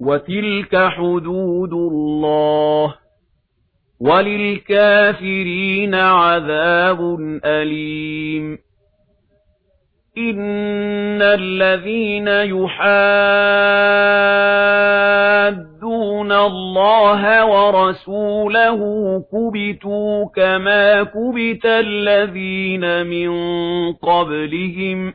وَتِلْكَ حُدُودُ اللَّهِ وَلِلْكَافِرِينَ عَذَابٌ أَلِيمٌ إِنَّ الَّذِينَ يُحَادُّونَ اللَّهَ وَرَسُولَهُ كُبِتُوا كَمَا كُبِتَ الَّذِينَ مِن قَبْلِهِمْ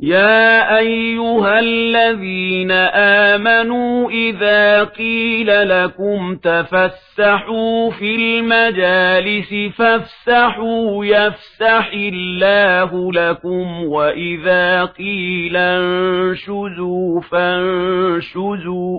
يا ايها الذين امنوا اذا قيل لكم تفسحوا في المجالس فافسحوا يفسح الله لكم واذا قيل انشزوا فانشزوا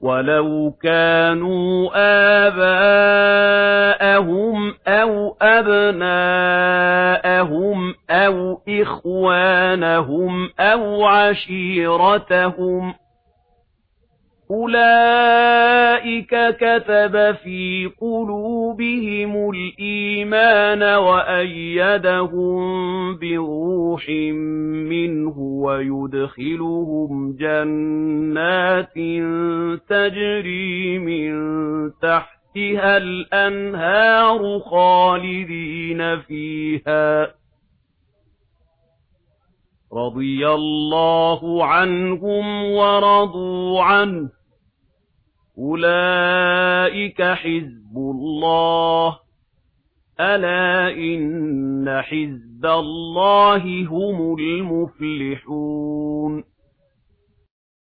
وَلَوْ كَانُوا آبَاءَهُمْ أَوْ أَبْنَاءَهُمْ أَوْ إِخْوَانَهُمْ أَوْ عَشِيرَتَهُمْ أُولَئِكَ كَتَبَ فِي قُلُوبِهِمُ الْإِيمَانَ وَأَيَّدَهُم بِرُوحٍ مِّنْهُ وَيُدْخِلُهُمْ جَنَّاتٍ تَجْرِي مِن تَحْتِهَا الْأَنْهَارُ خَالِدِينَ فِيهَا رَضِيَ اللَّهُ عَنْهُمْ وَرَضُوا عَنْهُ أُولَئِكَ حِزْبُ اللَّهِ أَلَا إِنَّ حِزْبَ اللَّهِ هُمُ الْمُفْلِحُونَ